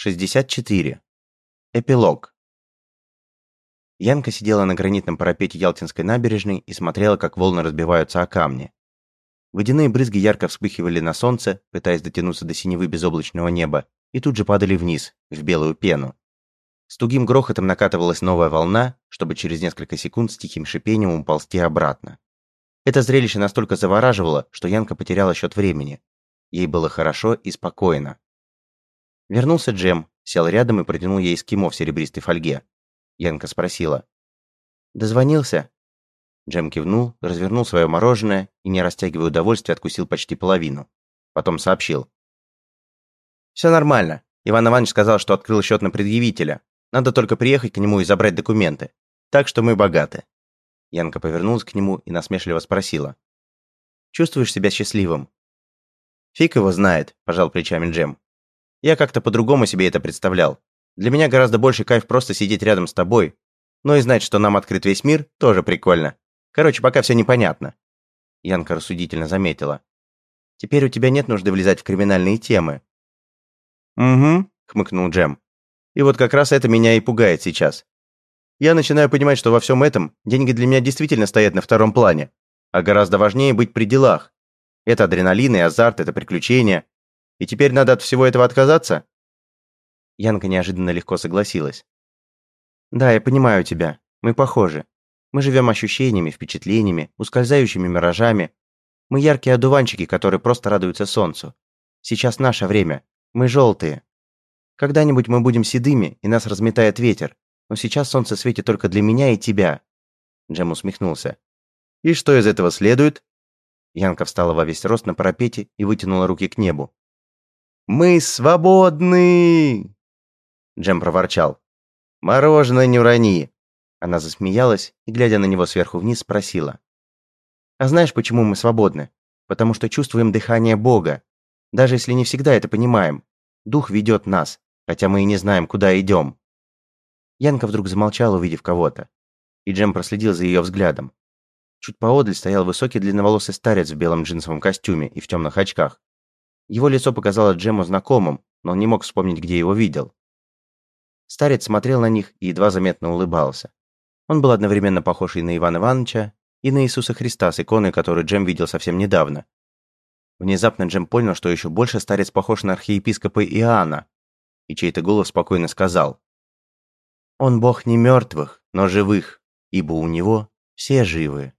64. Эпилог. Янка сидела на гранитном парапете Ялтинской набережной и смотрела, как волны разбиваются о камни. Водяные брызги ярко вспыхивали на солнце, пытаясь дотянуться до синевы безоблачного неба, и тут же падали вниз, в белую пену. С тугим грохотом накатывалась новая волна, чтобы через несколько секунд с тихим шипением уползти обратно. Это зрелище настолько завораживало, что Янка потеряла счет времени. Ей было хорошо и спокойно. Вернулся Джем, сел рядом и протянул ей эскимо в серебристой фольге. Янка спросила. «Дозвонился?» Джем кивнул, развернул свое мороженое и, не растягивая удовольствие, откусил почти половину. Потом сообщил. «Все нормально. Иван Иванович сказал, что открыл счет на предъявителя. Надо только приехать к нему и забрать документы. Так что мы богаты». Янка повернулась к нему и насмешливо спросила. «Чувствуешь себя счастливым?» «Фиг его знает», – пожал плечами Джем. Я как-то по-другому себе это представлял. Для меня гораздо больше кайф просто сидеть рядом с тобой. Но и знать, что нам открыт весь мир, тоже прикольно. Короче, пока все непонятно. Янка рассудительно заметила. Теперь у тебя нет нужды влезать в криминальные темы. Угу, хмыкнул Джем. И вот как раз это меня и пугает сейчас. Я начинаю понимать, что во всем этом деньги для меня действительно стоят на втором плане, а гораздо важнее быть при делах. Это адреналин и азарт, это приключения, и теперь надо от всего этого отказаться?» Янка неожиданно легко согласилась. «Да, я понимаю тебя. Мы похожи. Мы живем ощущениями, впечатлениями, ускользающими миражами. Мы яркие одуванчики, которые просто радуются солнцу. Сейчас наше время. Мы желтые. Когда-нибудь мы будем седыми, и нас разметает ветер. Но сейчас солнце светит только для меня и тебя». Джем усмехнулся. «И что из этого следует?» Янка встала во весь рост на парапете и вытянула руки к небу. Мы свободны!» Джем проворчал. «Мороженое не урони!» Она засмеялась и, глядя на него сверху вниз, спросила. «А знаешь, почему мы свободны? Потому что чувствуем дыхание Бога. Даже если не всегда это понимаем. Дух ведет нас, хотя мы и не знаем, куда идем». Янка вдруг замолчала, увидев кого-то. И Джем проследил за ее взглядом. Чуть поодаль стоял высокий длинноволосый старец в белом джинсовом костюме и в темных очках. Его лицо показалось Джему знакомым, но он не мог вспомнить, где его видел. Старец смотрел на них и едва заметно улыбался. Он был одновременно похож и на Ивана Ивановича, и на Иисуса Христа с иконой, которую Джем видел совсем недавно. Внезапно Джем понял, что еще больше старец похож на архиепископа Иоанна, и чей-то голос спокойно сказал. «Он бог не мертвых, но живых, ибо у него все живы».